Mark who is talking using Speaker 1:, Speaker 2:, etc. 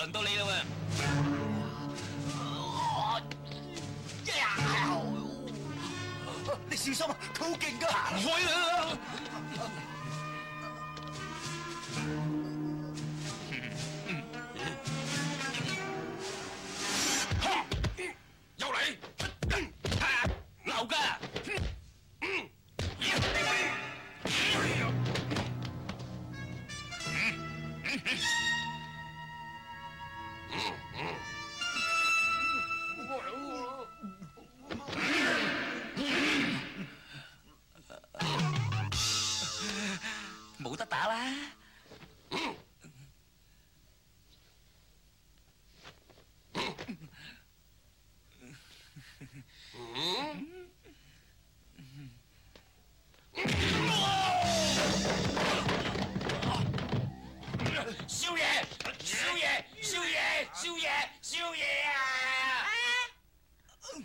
Speaker 1: 輪到你啦喂！你小心啊，佢好勁噶。
Speaker 2: 冇得打啦！
Speaker 1: 收爷，收爷，收爷。